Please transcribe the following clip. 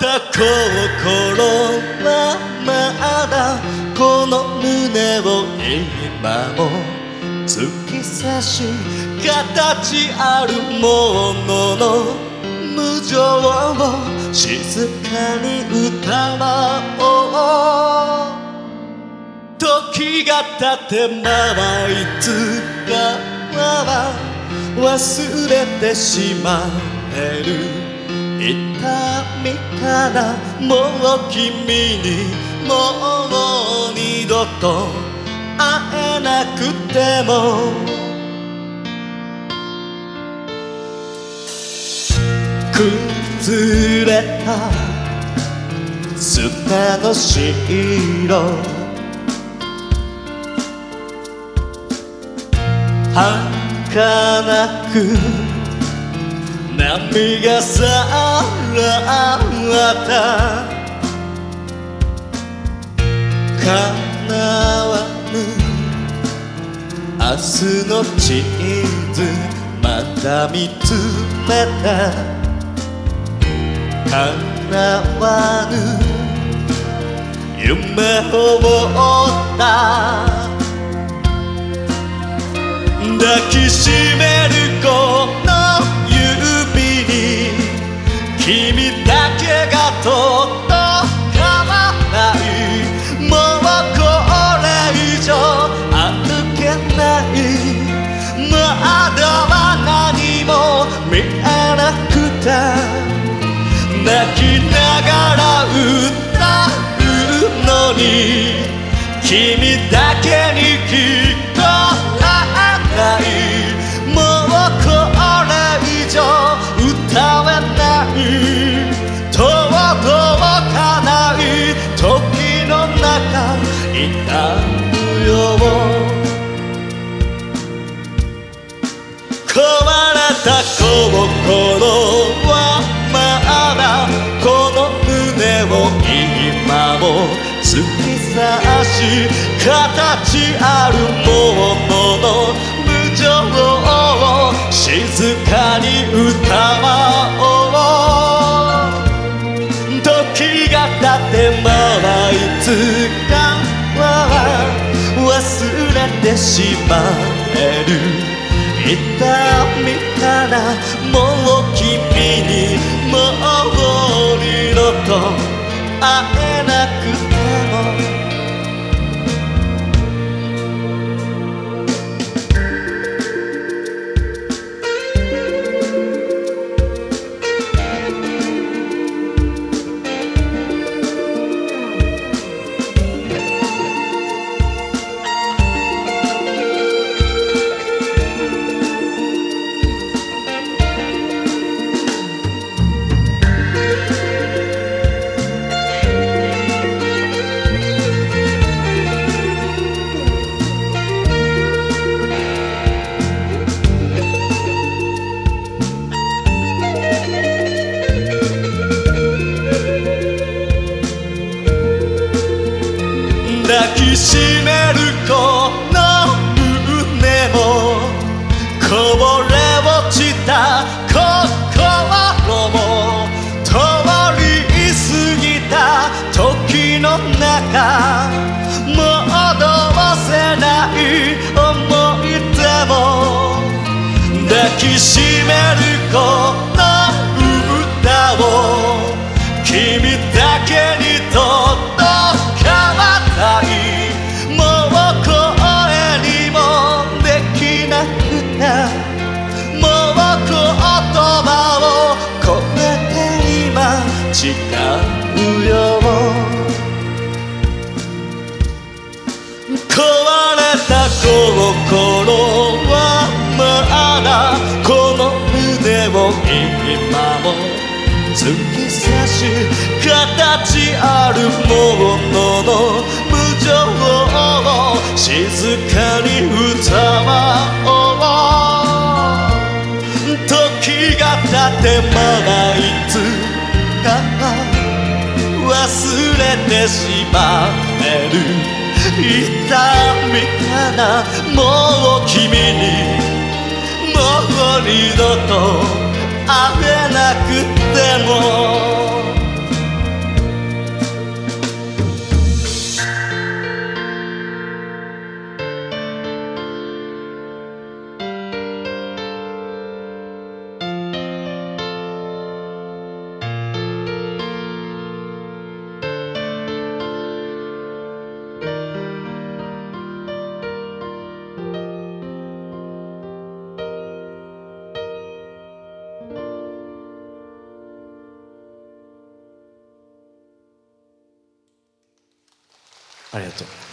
た心はまだこの胸を今も突き刺し形あるものの無情を静かに歌おう時が経ってまはいつかは忘れてしまえる痛みからもう君にもう二度と会えなくても崩れた砂の白儚く波がさらった。叶わぬ明日の地図まだ見つめた。叶わぬ夢を追った。抱きしめるも見えなくて泣きながら歌うのに君だけに聞こえない。もうこれ以上歌えない。届かない時の中痛む突き刺し形あるものの無情を静かに歌おう時が経ってまはいつかは忘れてしまえる。痛みからもう君にもう二度と。会えなくてぼれ落ちた心も通り過ぎた時の中戻せない思い出も抱きしめるこの歌を君だけに届かない突き刺し形あるものの無情を静かに歌おう。時が経てまだいつか忘れてしまえる。痛みからもう君にもう二度と。会えなくてもありがとう。